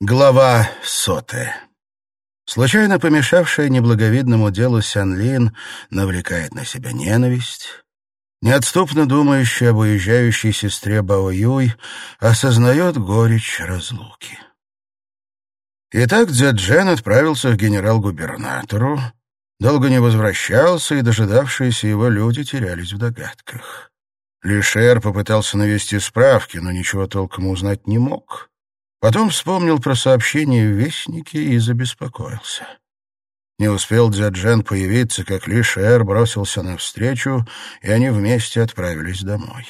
Глава сотая. Случайно помешавшая неблаговидному делу Сян-Лин навлекает на себя ненависть. Неотступно думающая об уезжающей сестре Бао Юй осознает горечь разлуки. Итак, Дзяджен отправился к генерал-губернатору, долго не возвращался, и дожидавшиеся его люди терялись в догадках. Лишер попытался навести справки, но ничего толком узнать не мог. Потом вспомнил про сообщение в Вестнике и забеспокоился. Не успел Дзяджен появиться, как Ли Шер бросился навстречу, и они вместе отправились домой.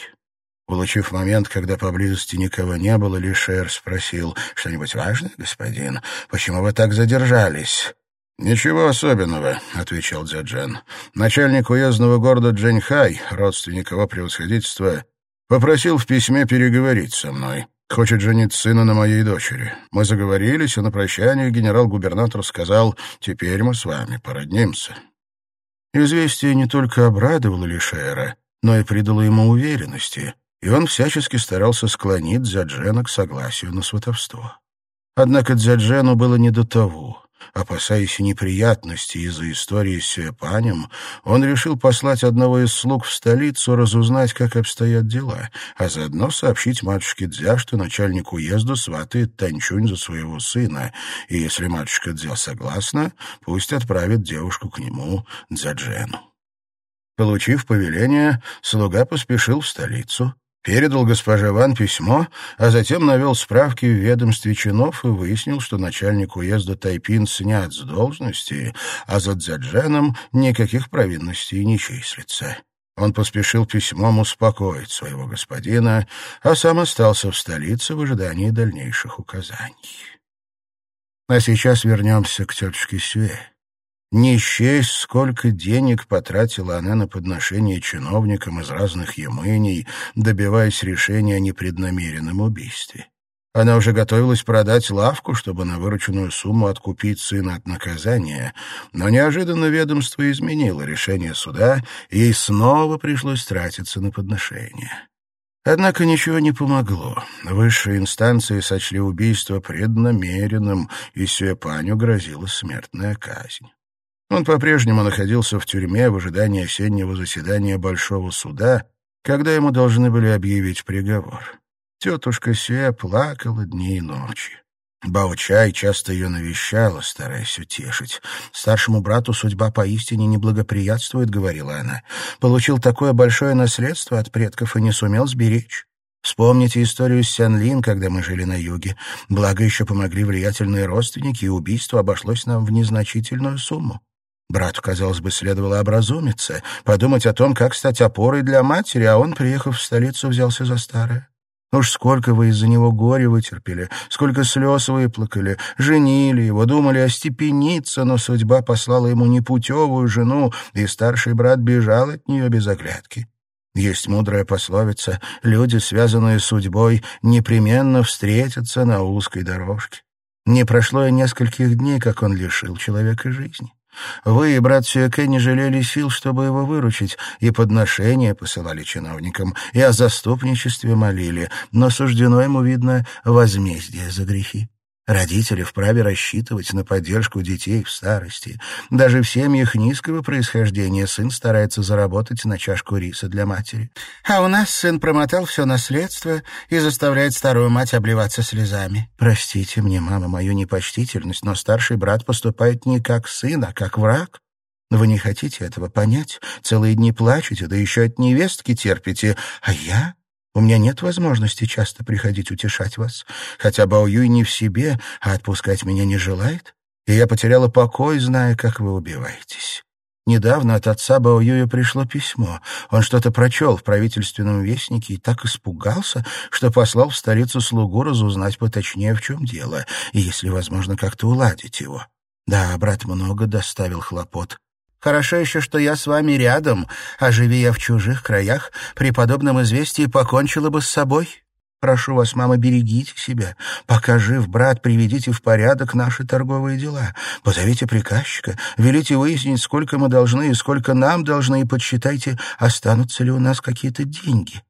Улучив момент, когда поблизости никого не было, Ли Шер спросил, «Что-нибудь важное, господин? Почему вы так задержались?» «Ничего особенного», — отвечал Дзяджен. «Начальник уездного города Джэньхай, родственник его превосходительства, попросил в письме переговорить со мной. Хочет женить сына на моей дочери. Мы заговорились, и на прощание генерал-губернатор сказал, «Теперь мы с вами породнимся». Известие не только обрадовало Лишера, но и придало ему уверенности, и он всячески старался склонить Дзяджена к согласию на сватовство. Однако Дзяджену было не до того. Опасаясь неприятностей из-за истории с Сюэпанем, он решил послать одного из слуг в столицу разузнать, как обстоят дела, а заодно сообщить матушке Дзя, что начальник уезда сватает Танчунь за своего сына, и если матушка Дзя согласна, пусть отправит девушку к нему, Дзяджену. Получив повеление, слуга поспешил в столицу, передал госпоже Ван письмо, а затем навел справки в ведомстве чинов и выяснил, что начальник уезда Тайпин снят с должности, а за Дзядженом никаких провинностей не числится. Он поспешил письмом успокоить своего господина, а сам остался в столице в ожидании дальнейших указаний. А сейчас вернемся к тетушке Сюэ. Не счесть, сколько денег потратила она на подношение чиновникам из разных ямыний, добиваясь решения о непреднамеренном убийстве. Она уже готовилась продать лавку, чтобы на вырученную сумму откупить сына от наказания, но неожиданно ведомство изменило решение суда, и ей снова пришлось тратиться на подношение. Однако ничего не помогло. Высшие инстанции сочли убийство преднамеренным, и Сюэпаню грозила смертная казнь. Он по-прежнему находился в тюрьме в ожидании осеннего заседания Большого суда, когда ему должны были объявить приговор. Тетушка Сюэ плакала дни и ночи. Бао-чай часто ее навещала, стараясь утешить. «Старшему брату судьба поистине не благоприятствует», — говорила она. «Получил такое большое наследство от предков и не сумел сберечь. Вспомните историю с Сян-Лин, когда мы жили на юге. Благо еще помогли влиятельные родственники, и убийство обошлось нам в незначительную сумму. Брату, казалось бы, следовало образумиться, подумать о том, как стать опорой для матери, а он, приехав в столицу, взялся за старое. Уж сколько вы из-за него горе вытерпели, сколько слез выплакали, женили его, думали остепениться, но судьба послала ему непутевую жену, и старший брат бежал от нее без оглядки. Есть мудрая пословица «Люди, связанные судьбой, непременно встретятся на узкой дорожке». Не прошло и нескольких дней, как он лишил человека жизни. Вы и брат Сюэке не жалели сил, чтобы его выручить, и подношения посылали чиновникам, и о заступничестве молили, но суждено ему, видно, возмездие за грехи. Родители вправе рассчитывать на поддержку детей в старости. Даже в семьях низкого происхождения сын старается заработать на чашку риса для матери. А у нас сын промотал все наследство и заставляет старую мать обливаться слезами. Простите мне, мама, мою непочтительность, но старший брат поступает не как сын, а как враг. Вы не хотите этого понять, целые дни плачете, да еще от невестки терпите, а я у меня нет возможности часто приходить утешать вас, хотя Бао Юй не в себе, а отпускать меня не желает, и я потеряла покой, зная, как вы убиваетесь. Недавно от отца Бао Юя пришло письмо. Он что-то прочел в правительственном вестнике и так испугался, что послал в столицу слугу разузнать поточнее, в чем дело, и, если возможно, как-то уладить его. Да, брат много доставил хлопот. Хорошо еще, что я с вами рядом, а живи я в чужих краях, при подобном известии покончила бы с собой. Прошу вас, мама, берегите себя. Пока жив брат, приведите в порядок наши торговые дела. Позовите приказчика, велите выяснить, сколько мы должны и сколько нам должны, и подсчитайте, останутся ли у нас какие-то деньги.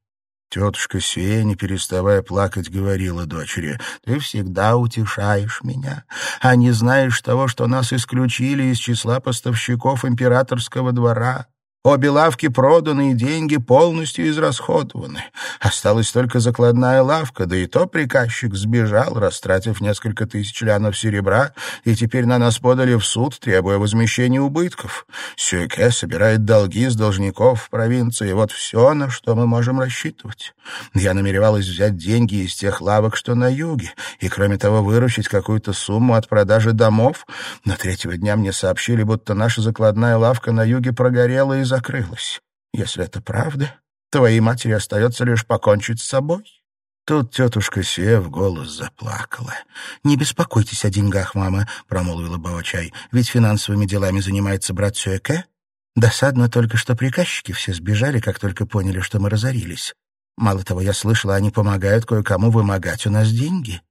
Тетушка Сюэ, не переставая плакать, говорила дочери, «Ты всегда утешаешь меня, а не знаешь того, что нас исключили из числа поставщиков императорского двора. Обе лавки проданы, и деньги полностью израсходованы. Осталась только закладная лавка, да и то приказчик сбежал, растратив несколько тысяч лянов серебра, и теперь на нас подали в суд, требуя возмещения убытков. Сюэке собирает долги с должников в провинции. Вот все, на что мы можем рассчитывать. Я намеревалась взять деньги из тех лавок, что на юге, и, кроме того, выручить какую-то сумму от продажи домов. Но третьего дня мне сообщили, будто наша закладная лавка на юге прогорела и закрылась. Если это правда, твоей матери остается лишь покончить с собой. Тут тетушка Сев голос заплакала. «Не беспокойтесь о деньгах, мама», — промолвила Баочай, «ведь финансовыми делами занимается брат Сюэке. Досадно только, что приказчики все сбежали, как только поняли, что мы разорились. Мало того, я слышала, они помогают кое-кому вымогать у нас деньги.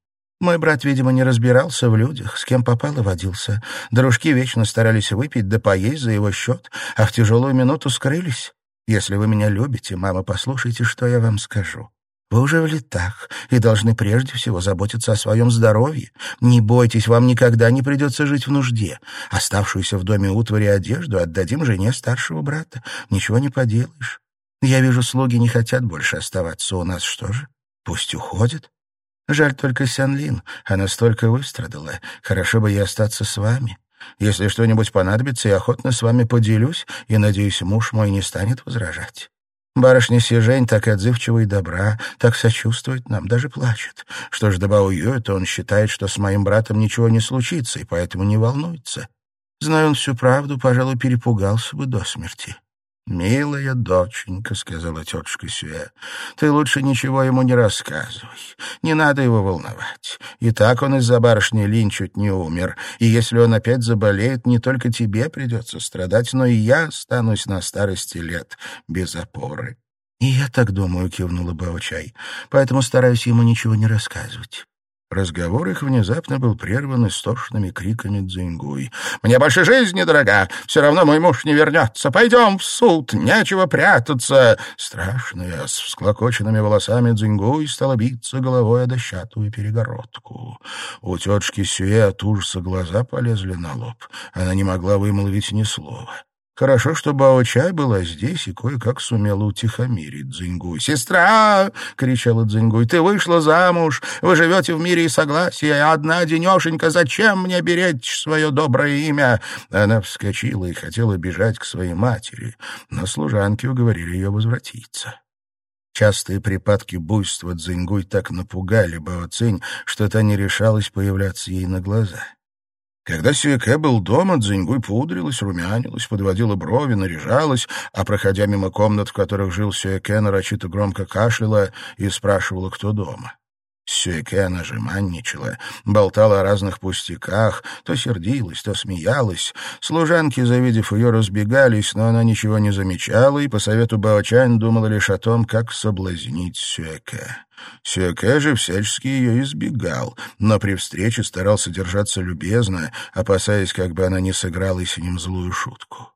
Мой брат, видимо, не разбирался в людях, с кем попал и водился. Дружки вечно старались выпить да поесть за его счет, а в тяжелую минуту скрылись. Если вы меня любите, мама, послушайте, что я вам скажу. Вы уже в летах и должны прежде всего заботиться о своем здоровье. Не бойтесь, вам никогда не придется жить в нужде. Оставшуюся в доме утвари одежду отдадим жене старшего брата. Ничего не поделаешь. Я вижу, слуги не хотят больше оставаться у нас. Что же? Пусть уходят. Жаль только Сянлин. Она столько выстрадала. Хорошо бы ей остаться с вами. Если что-нибудь понадобится, я охотно с вами поделюсь, и, надеюсь, муж мой не станет возражать. Барышня Сижень так отзывчива и добра, так сочувствует нам, даже плачет. Что ж до Бао то он считает, что с моим братом ничего не случится, и поэтому не волнуется. Зная он всю правду, пожалуй, перепугался бы до смерти. «Милая доченька», — сказала тетушка Сюэ, — «ты лучше ничего ему не рассказывай. Не надо его волновать. И так он из-за барышни Лин чуть не умер. И если он опять заболеет, не только тебе придется страдать, но и я останусь на старости лет без опоры». «И я так думаю», — кивнула Баочай, — «поэтому стараюсь ему ничего не рассказывать». Разговор их внезапно был прерван истошными криками Дзингуй. «Мне больше жизни, дорога! Все равно мой муж не вернется! Пойдем в суд! Нечего прятаться!» Страшная, с всклокоченными волосами Дзингуй стала биться головой о дощатую перегородку. У тетушки Сюэ от ужаса глаза полезли на лоб. Она не могла вымолвить ни слова. Хорошо, что Бао-Чай была здесь и кое-как сумела утихомирить Дзиньгуй. «Сестра!» — кричала Дзиньгуй. «Ты вышла замуж, вы живете в мире и согласии, одна денешенька, зачем мне беречь свое доброе имя?» Она вскочила и хотела бежать к своей матери, но служанки уговорили ее возвратиться. Частые припадки буйства Дзиньгуй так напугали Бао Цинь, что та не решалась появляться ей на глаза. Когда Сюэке был дома, Дзиньгуй пудрилась, румянилась, подводила брови, наряжалась, а, проходя мимо комнат, в которых жил Сюэке, нарочито громко кашляла и спрашивала, кто дома. Сюэке нажиманничала, болтала о разных пустяках, то сердилась, то смеялась. Служанки, завидев ее, разбегались, но она ничего не замечала и по совету Баочань думала лишь о том, как соблазнить Сюэке. Сюэке же всячески ее избегал, но при встрече старался держаться любезно, опасаясь, как бы она не сыграла с ним злую шутку.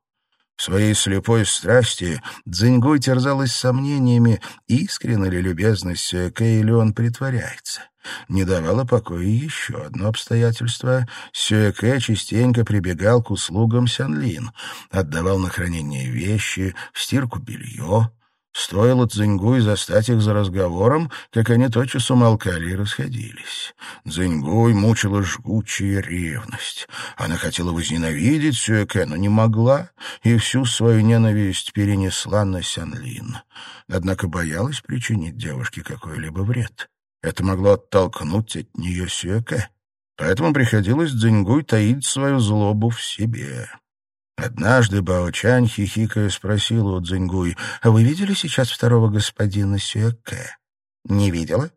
Своей слепой страсти Дзиньгуй терзалась сомнениями, искренна ли любезность Сюэке или он притворяется. Не давало покоя еще одно обстоятельство. Сюэке частенько прибегал к услугам Сянлин, отдавал на хранение вещи, в стирку белье, Стоило Цзиньгуй застать их за разговором, как они тотчас умолкали и расходились. Цзиньгуй мучила жгучая ревность. Она хотела возненавидеть Сюэке, но не могла, и всю свою ненависть перенесла на Сянлин. Однако боялась причинить девушке какой-либо вред. Это могло оттолкнуть от нее Сюэке. Поэтому приходилось Цзиньгуй таить свою злобу в себе. Однажды Баочань, хихикая, спросил у Цзиньгуй, «А вы видели сейчас второго господина Сюэке?» «Не видела?»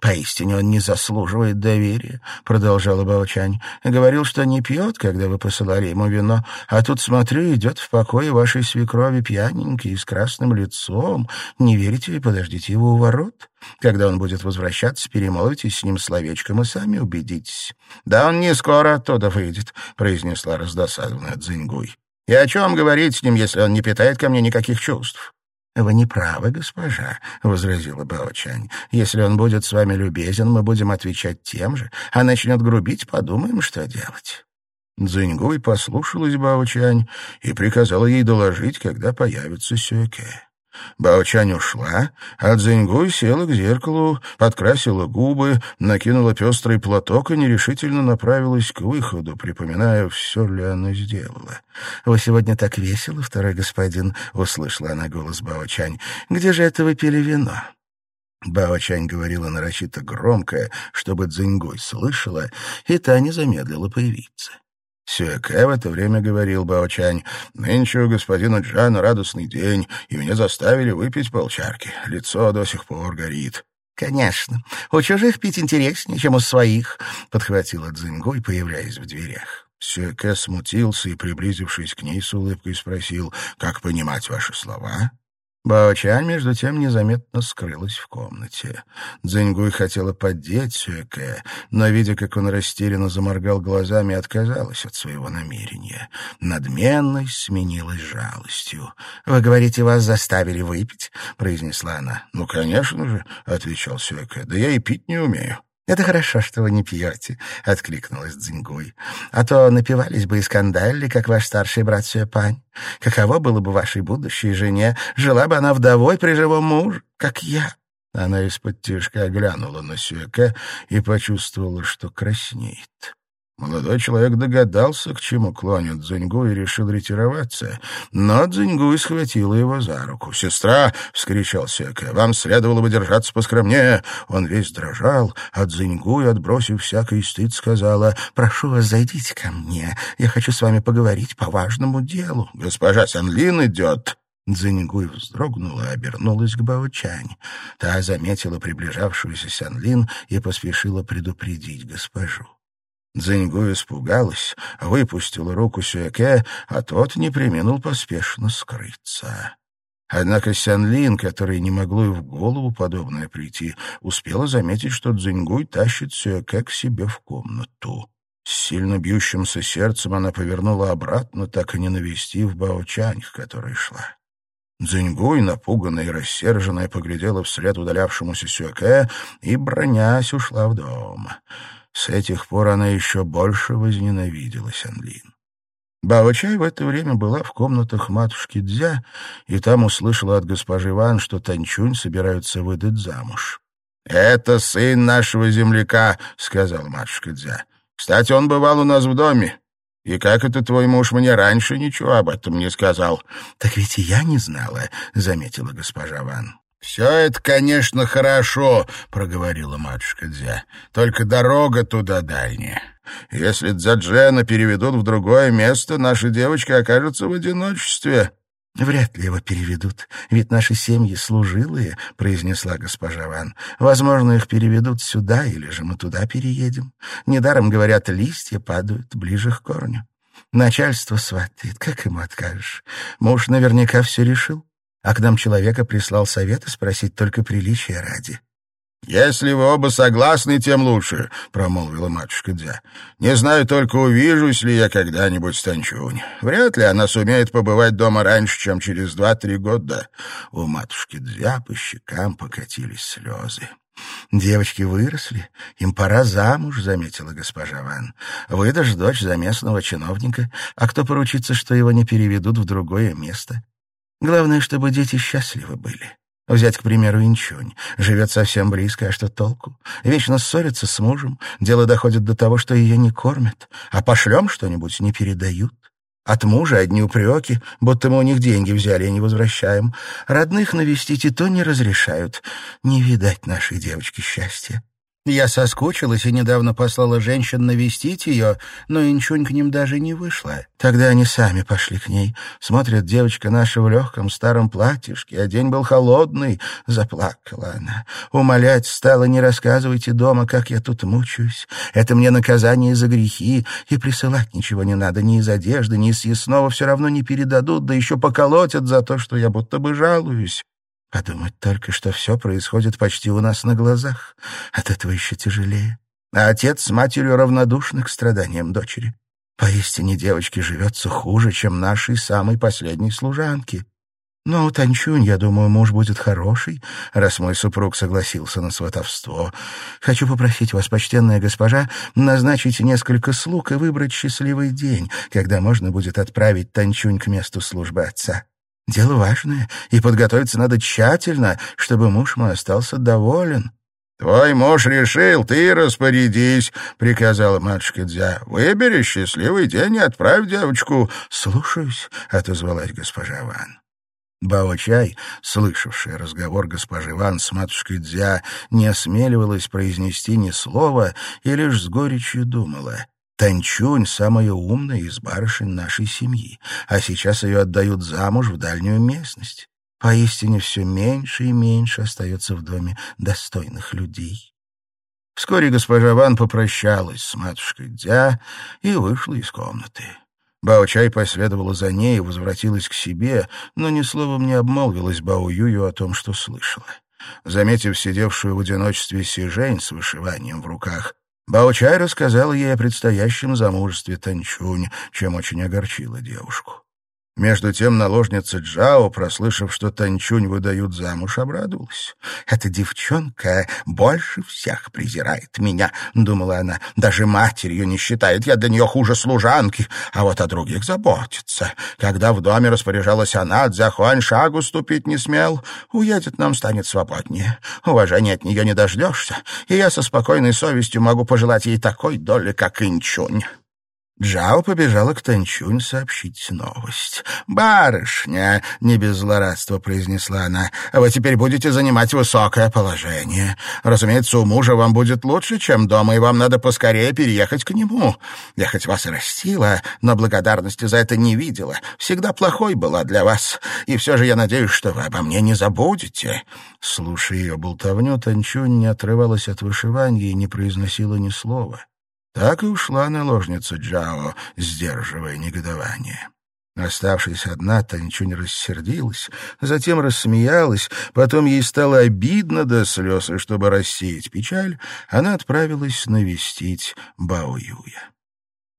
«Поистине он не заслуживает доверия», — продолжала Баочань. «Говорил, что не пьет, когда вы посылали ему вино, а тут, смотрю, идет в покое вашей свекрови пьяненький и с красным лицом. Не верите ли, подождите его у ворот? Когда он будет возвращаться, перемолвитесь с ним словечком и сами убедитесь». «Да он не скоро оттуда выйдет», — произнесла раздосадованная Цзиньгуй. И о чем говорить с ним, если он не питает ко мне никаких чувств? «Вы не правы, госпожа», — возразила Баочань. «Если он будет с вами любезен, мы будем отвечать тем же, а начнет грубить, подумаем, что делать». Цзиньгуй послушалась Баочань и приказала ей доложить, когда появится Сюэке. Баочань ушла, а Цзиньгуй села к зеркалу, подкрасила губы, накинула пестрый платок и нерешительно направилась к выходу, припоминая, все ли она сделала. «Вы сегодня так весело, второй господин», — услышала она голос Баочань. «Где же это вы пили вино?» Баочань говорила нарочито громко, чтобы Цзиньгуй слышала, и та не замедлила появиться. Сюэке в это время говорил Баочань, «Нынче у господина Джана радостный день, и меня заставили выпить полчарки. Лицо до сих пор горит». «Конечно. У чужих пить интереснее, чем у своих», — подхватила Цзингуй, появляясь в дверях. Сюэке смутился и, приблизившись к ней с улыбкой, спросил, «Как понимать ваши слова?» Баочань, между тем, незаметно скрылась в комнате. Цзиньгуй хотела поддеть Сюэке, но, видя, как он растерянно заморгал глазами, отказалась от своего намерения. Надменность сменилась жалостью. «Вы говорите, вас заставили выпить?» — произнесла она. «Ну, конечно же», — отвечал Сюэке, — «да я и пить не умею». «Это хорошо, что вы не пьете», — откликнулась Дзингуй. «А то напивались бы и скандалили, как ваш старший брат Сюэпань. Каково было бы вашей будущей жене? Жила бы она вдовой при живом муже, как я». Она из-под тяжка глянула на Сюэке и почувствовала, что краснеет. Молодой человек догадался, к чему клонит Дзиньгу, и решил ретироваться. Но Дзиньгу схватила его за руку. «Сестра!» — вскричал Сека. «Вам следовало бы держаться поскромнее!» Он весь дрожал, а Дзиньгу, отбросив всякий стыд, сказала, «Прошу вас, зайдите ко мне. Я хочу с вами поговорить по важному делу». «Госпожа Санлин идет!» Дзиньгуй вздрогнула и обернулась к Баочань. Та заметила приближавшуюся Сянлин и поспешила предупредить госпожу. Дзиньгу испугалась, выпустила руку Сюэке, а тот не применил поспешно скрыться. Однако Сянлин, которой не могло и в голову подобное прийти, успела заметить, что Цзиньгуй тащит Сюэке к себе в комнату. С сильно бьющимся сердцем она повернула обратно, так и не навестив Баочань, к которой шла. Дзиньгуй, напуганная и рассерженная, поглядела вслед удалявшемуся Сюэке и, бронясь, ушла в дом. С этих пор она еще больше возненавидела Сянлин. Бао-чай в это время была в комнатах матушки Дзя, и там услышала от госпожи Ван, что Танчунь собираются выдать замуж. «Это сын нашего земляка», — сказал матушка Дзя. «Кстати, он бывал у нас в доме. И как это твой муж мне раньше ничего об этом не сказал?» «Так ведь и я не знала», — заметила госпожа Ван. «Все это, конечно, хорошо», — проговорила матушка Дзя. «Только дорога туда дальняя. Если Дзаджена переведут в другое место, наша девочка окажется в одиночестве». «Вряд ли его переведут, ведь наши семьи служилые», — произнесла госпожа Ван. «Возможно, их переведут сюда, или же мы туда переедем. Недаром, говорят, листья падают ближе к корню. Начальство сватает, как ему откажешь? Муж наверняка все решил» а к нам человека прислал совета спросить только приличия ради. «Если вы оба согласны, тем лучше», — промолвила матушка Дзя. «Не знаю только, увижусь ли я когда-нибудь с Танчунь. Вряд ли она сумеет побывать дома раньше, чем через два-три года». У матушки Дзя по щекам покатились слезы. «Девочки выросли, им пора замуж», — заметила госпожа Ван. «Выдашь дочь за местного чиновника, а кто поручится, что его не переведут в другое место? Главное, чтобы дети счастливы были. Взять, к примеру, Инчунь. Живет совсем близко, а что толку? Вечно ссорится с мужем. Дело доходит до того, что ее не кормят. А пошлем что-нибудь не передают. От мужа одни упреки, будто мы у них деньги взяли и не возвращаем. Родных навестить и то не разрешают. Не видать нашей девочке счастья. Я соскучилась и недавно послала женщин навестить ее, но Инчунь к ним даже не вышла. Тогда они сами пошли к ней. Смотрят, девочка наша в легком старом платьишке, а день был холодный. Заплакала она. Умолять стала, не рассказывайте дома, как я тут мучаюсь. Это мне наказание за грехи, и присылать ничего не надо, ни из одежды, ни из съестного все равно не передадут, да еще поколотят за то, что я будто бы жалуюсь. Подумать только, что все происходит почти у нас на глазах. От этого еще тяжелее. А отец с матерью равнодушны к страданиям дочери. Поистине девочке живется хуже, чем нашей самой последней служанке. «Ну, Танчунь, я думаю, муж будет хороший, раз мой супруг согласился на сватовство. Хочу попросить вас, почтенная госпожа, назначить несколько слуг и выбрать счастливый день, когда можно будет отправить Танчунь к месту службы отца. Дело важное, и подготовиться надо тщательно, чтобы муж мой остался доволен». «Твой муж решил, ты распорядись», — приказала матушка Дзя. «Выбери счастливый день и отправь девочку». «Слушаюсь», — отозвалась госпожа Ван. Бао-чай, слышавшая разговор госпожи Ван с матушкой Дзя, не осмеливалась произнести ни слова и лишь с горечью думала. Танчунь — самая умная из барышень нашей семьи, а сейчас ее отдают замуж в дальнюю местность. Поистине все меньше и меньше остается в доме достойных людей. Вскоре госпожа Ван попрощалась с матушкой Дзя и вышла из комнаты. Бао-Чай последовала за ней и возвратилась к себе, но ни словом не обмолвилась Бао-Юю о том, что слышала. Заметив сидевшую в одиночестве Сижень с вышиванием в руках, Бао-Чай рассказал ей о предстоящем замужестве Танчунь, чем очень огорчила девушку. Между тем наложница Джао, прослышав, что Танчунь выдают замуж, обрадовалась. «Эта девчонка больше всех презирает меня», — думала она. «Даже матерью не считает, я для нее хуже служанки, а вот о других заботится. Когда в доме распоряжалась она, Дзяхуань шагу ступить не смел. Уедет, нам станет свободнее. Уважения от нее не дождешься, и я со спокойной совестью могу пожелать ей такой доли, как Инчунь». Джао побежала к Танчунь сообщить новость. «Барышня!» — не без злорадства произнесла она. «Вы теперь будете занимать высокое положение. Разумеется, у мужа вам будет лучше, чем дома, и вам надо поскорее переехать к нему. Я хоть вас и растила, но благодарности за это не видела. Всегда плохой была для вас. И все же я надеюсь, что вы обо мне не забудете». Слушая ее болтовню, Танчунь не отрывалась от вышивания и не произносила ни слова. Так и ушла наложница Джао, сдерживая негодование. Оставшись одна, та ничего рассердилась, затем рассмеялась, потом ей стало обидно до слез, и чтобы рассеять печаль, она отправилась навестить Бао Юя.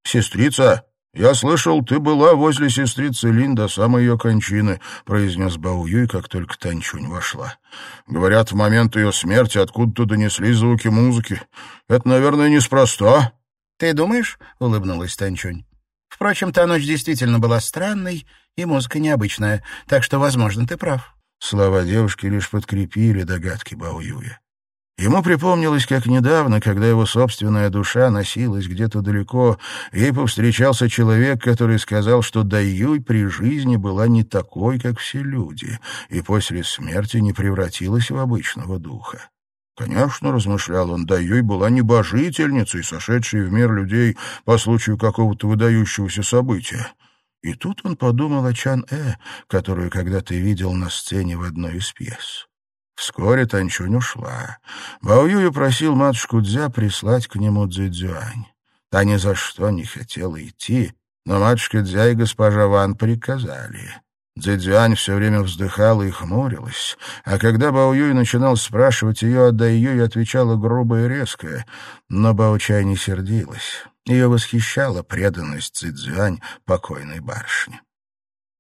«Сестрица, я слышал, ты была возле сестрицы Лин до самой ее кончины», — произнес Бао Юй, как только Танчунь вошла. «Говорят, в момент ее смерти откуда-то донеслись звуки музыки. Это, наверное, неспроста». «Ты думаешь?» — улыбнулась Танчунь. «Впрочем, та ночь действительно была странной, и музыка необычная, так что, возможно, ты прав». Слова девушки лишь подкрепили догадки Баоюя. Ему припомнилось, как недавно, когда его собственная душа носилась где-то далеко, ей повстречался человек, который сказал, что Даюй при жизни была не такой, как все люди, и после смерти не превратилась в обычного духа. Конечно, размышлял он, Даюй была небожительницей, сошедшей в мир людей по случаю какого-то выдающегося события. И тут он подумал о Чан-Э, которую когда-то видел на сцене в одной из пьес. Вскоре Танчунь ушла. Бао Юю просил матушку Дзя прислать к нему Цзэцзюань. Та ни за что не хотела идти, но матушка Дзя и госпожа Ван приказали. Цзэцзюань все время вздыхала и хмурилась, а когда Бао Юй начинал спрашивать ее о Дай Юй, отвечала грубо и резко, но Бао Чай не сердилась. Ее восхищала преданность Цзэцзюань покойной барышне.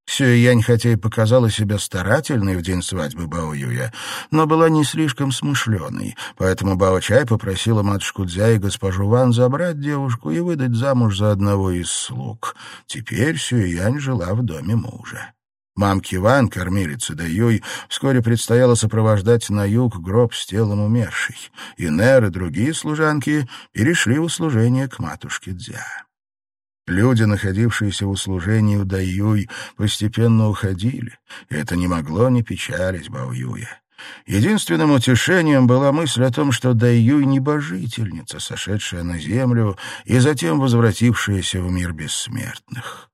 Сюэянь хотя и показала себя старательной в день свадьбы Бао Юя, но была не слишком смышленой, поэтому Бао Чай попросила матушку Дзя и госпожу Ван забрать девушку и выдать замуж за одного из слуг. Теперь Сюэянь жила в доме мужа. Мамке Ван, кормилице Даюй, вскоре предстояло сопровождать на юг гроб с телом умершей. И Нер и другие служанки перешли в услужение к матушке Дзя. Люди, находившиеся в услужении у Даюй, постепенно уходили, и это не могло не печалить Баоюя. Единственным утешением была мысль о том, что Даюй — небожительница, сошедшая на землю и затем возвратившаяся в мир бессмертных.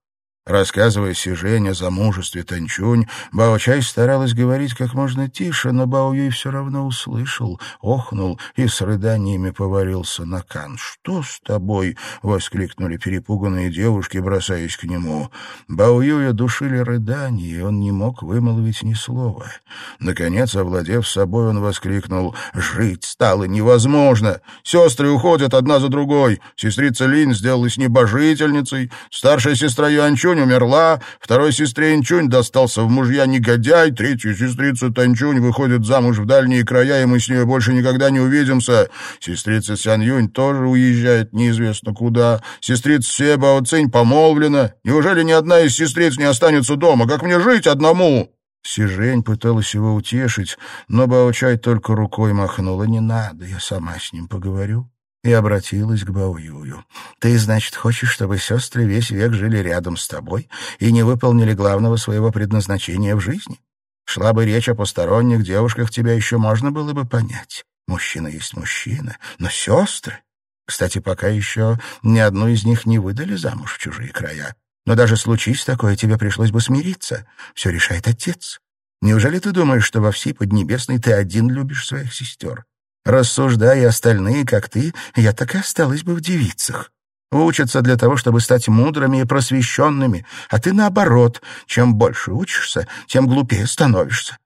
Рассказывая Сижень о замужестве Танчунь, Бао-Чай старалась говорить как можно тише, но Бао-Юй все равно услышал, охнул и с рыданиями поварился на кан. «Что с тобой?» — воскликнули перепуганные девушки, бросаясь к нему. Бао-Юя душили рыдания, и он не мог вымолвить ни слова. Наконец, овладев собой, он воскликнул. «Жить стало невозможно! Сестры уходят одна за другой. Сестрица Линь сделалась небожительницей, старшая сестра Юанчунь Инчунь умерла, второй сестре Инчунь достался в мужья негодяй, третью сестрицу Танчунь выходит замуж в дальние края, и мы с ней больше никогда не увидимся. Сестрица Сян Юнь тоже уезжает неизвестно куда. Сестрица Се Цинь помолвлена. Неужели ни одна из сестриц не останется дома? Как мне жить одному?» Сижень пыталась его утешить, но Баочай только рукой махнула. «Не надо, я сама с ним поговорю» и обратилась к Баоюю. «Ты, значит, хочешь, чтобы сестры весь век жили рядом с тобой и не выполнили главного своего предназначения в жизни? Шла бы речь о посторонних девушках, тебя еще можно было бы понять. Мужчина есть мужчина, но сестры... Кстати, пока еще ни одну из них не выдали замуж в чужие края. Но даже случись такое, тебе пришлось бы смириться. Все решает отец. Неужели ты думаешь, что во всей Поднебесной ты один любишь своих сестер? Рассуждая остальные, как ты, я так и осталась бы в девицах. Учатся для того, чтобы стать мудрыми и просвещенными, а ты наоборот. Чем больше учишься, тем глупее становишься.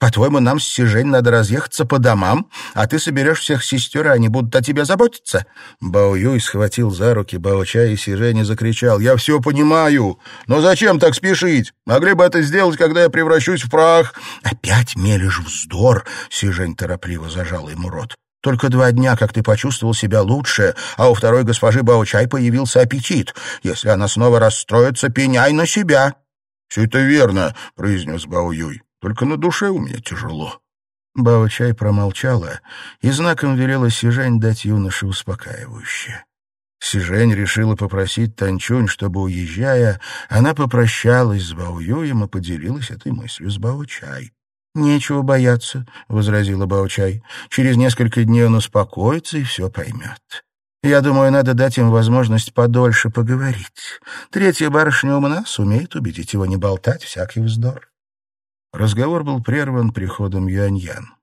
По-твоему, нам с Сижень надо разъехаться по домам, а ты соберешь всех сестер, и они будут о тебе заботиться?» Бао Юй схватил за руки Бао Ча и Сижень и закричал. «Я все понимаю, но зачем так спешить? Могли бы это сделать, когда я превращусь в прах». «Опять мелешь вздор!» — Сижень торопливо зажал ему рот. Только два дня, как ты почувствовал себя лучше, а у второй госпожи Баучай появился аппетит. Если она снова расстроится, пеняй на себя». «Все это верно», — произнес Бао Юй. Только на душе у меня тяжело». Бао-чай промолчала и знаком велела Сижень дать юноше успокаивающее. Сижень решила попросить Танчунь, чтобы, уезжая, она попрощалась с Бао-юем и поделилась этой мыслью с Бао-чай. «Нечего бояться», — возразила Бао-чай. «Через несколько дней он успокоится и все поймет. Я думаю, надо дать им возможность подольше поговорить. Третья барышня умна, сумеет убедить его не болтать всякий вздор». Разговор был прерван приходом Юаньян.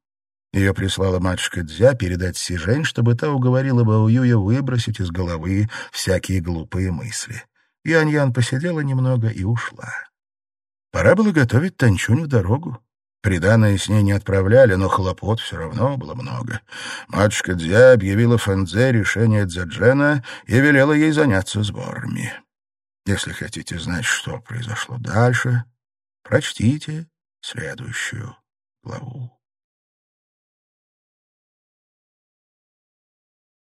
Ее прислала матушка Дзя передать Сижень, чтобы та уговорила Баоюя выбросить из головы всякие глупые мысли. Юаньян посидела немного и ушла. Пора было готовить Танчунь в дорогу. Приданное с ней не отправляли, но хлопот все равно было много. Матушка Дзя объявила Фэнзе решение Дзяджена и велела ей заняться сборами. Если хотите знать, что произошло дальше, прочтите следующую главу.